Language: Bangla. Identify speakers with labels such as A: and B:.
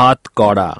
A: হাত করা।